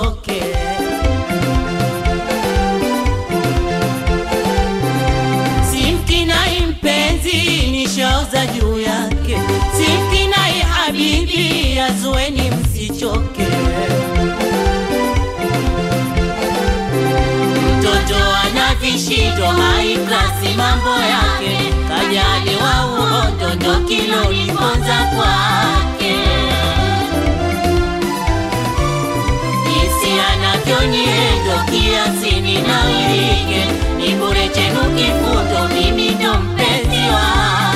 usichoke. Simkinai mpenzi, ni nishauza juu yake. Simkinai habibi, azueni msichoke. Mtoto ana vishindo, haiklasi mambo yake, kajaliwa uhondo ndo kilo uliponza kwake anavyoniendo kiasi ninawirike ni bure chenu kifundo mimi ndo mpenzi wake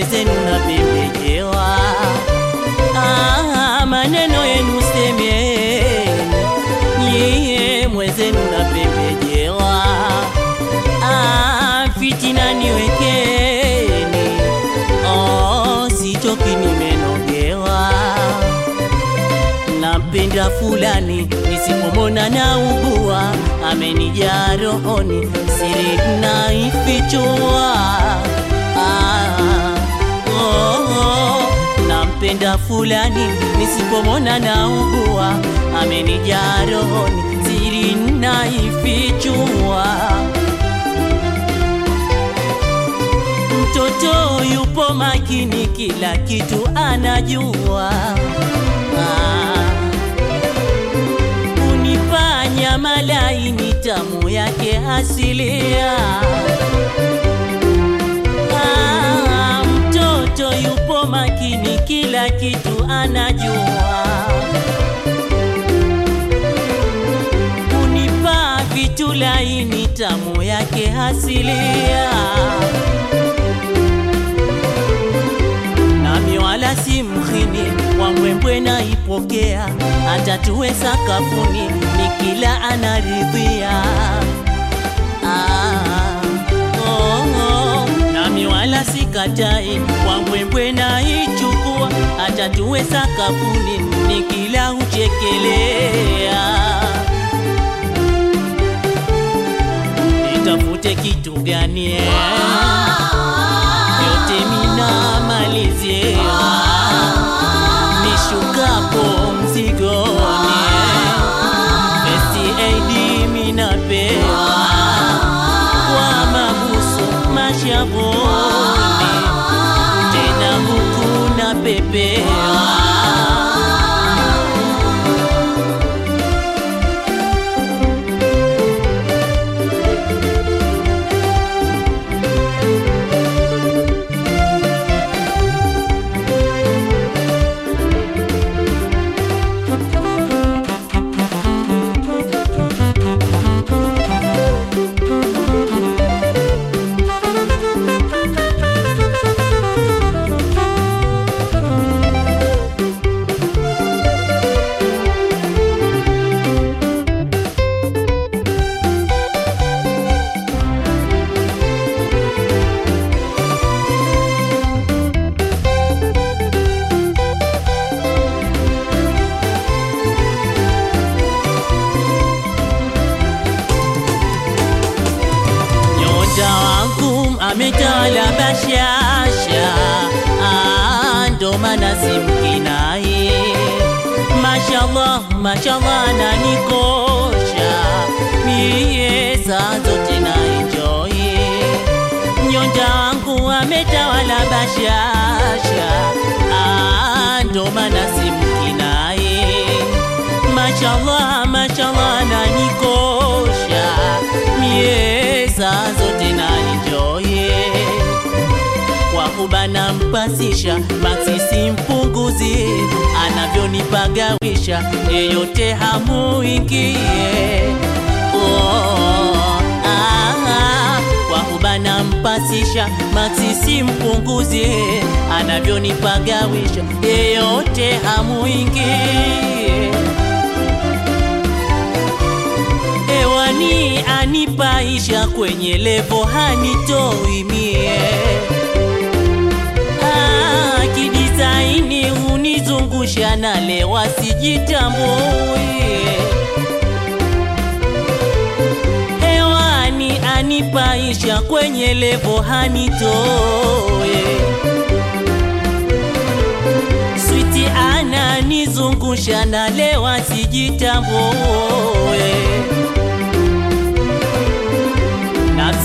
mwezenu napembejewa. Ah, maneno yenu semeni, mie mwezenu napembejewa. Ah, fitina niwekeni, oh, sitoki nimenogewa. Nampenda fulani nisipomona na ugua, amenijaa rohoni, siri naifichua. Fulani nisipomona na ugua, amenijaa rohoni, siri naifichua. Mtoto yupo makini, kila kitu anajua. Unipa nyama tamu yake asilia. Mtoto yupo makini, kila kitu anajua. Unipa vitu laini, tamu yake hasilia, nami wala si mhini wambwembwe naipokea, hata tuwe sakafuni nikila anaridhia. Ah, wala sikatai na naichukua, hata tuwe sakafuni nikila huchekelea. Nitafute kitu gani? Yote mina malizia inanigosha mie saa zote na enjoy nyonja wangu ametawala bashasha ndo maana simkinaye mashallah mashallah nanikosha mie saa zote na enjoy kwa kubana mpasisha maxi simpunguzie kunipagawisha, yeyote hamuingie. Oh, ah, ah, wahuba nampasisha, maksisi mpunguzie, anavyonipagawisha, yeyote hamuingie. Ewani anipaisha, kwenye levo hanitoimie kutoshana, lewa sijitambui hewani, anipaisha kwenye levo hanitoe. Switi, ananizungusha na lewa sijitambue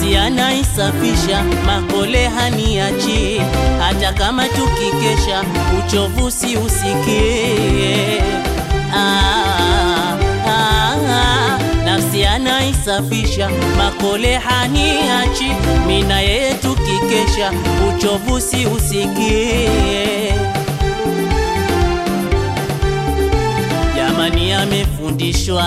nafsi anaisafisha, makole haniachi, hata kama tukikesha, uchovu si usikie. Ah, ah, ah, nafsi anaisafisha, makole haniachi, mina yeye tukikesha, uchovu si usikie. Jamani, amefundishwa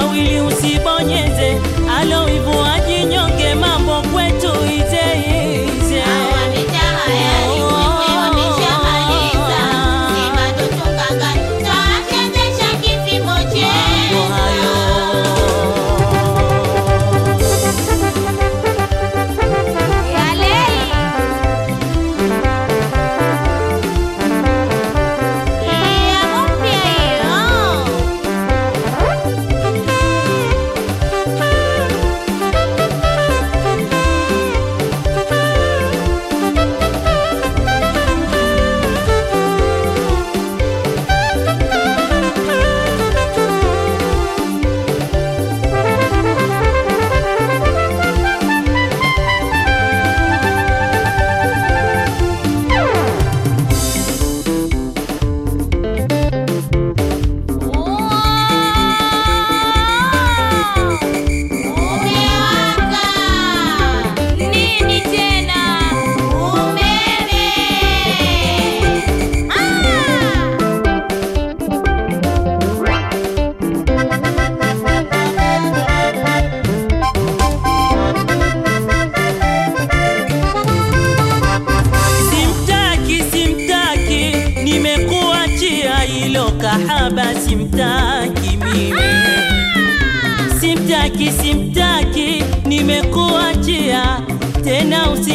mawili usibonyeze. Aloivua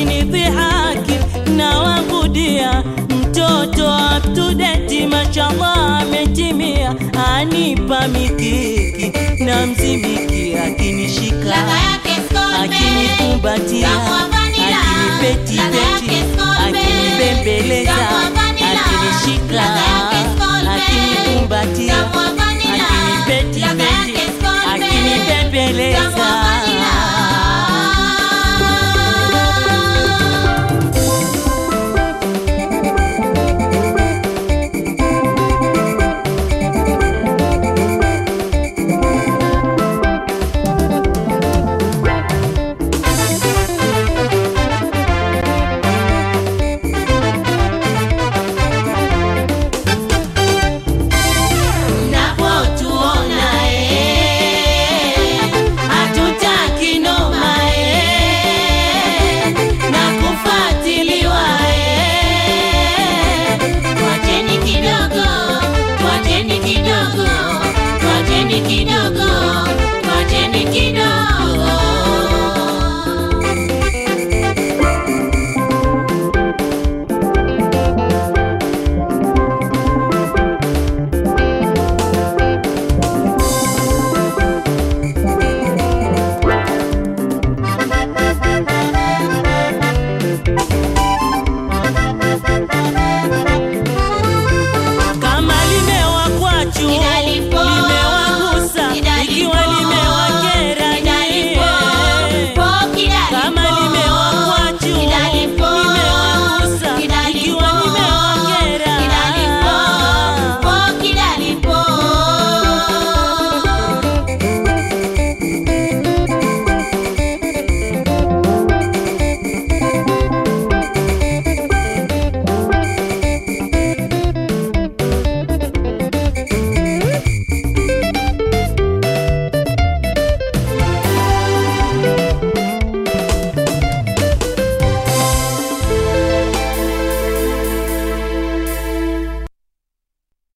usinidhihaki na wagudia mtoto aptudeti mashallah ametimia. Anipa mikiki na mzimiki. Akinishika akinikumbatia. Akinipetipeti akinibembeleza. Akinishika. Akinikumbatia. Akinipetipeti akinibembeleza. Akini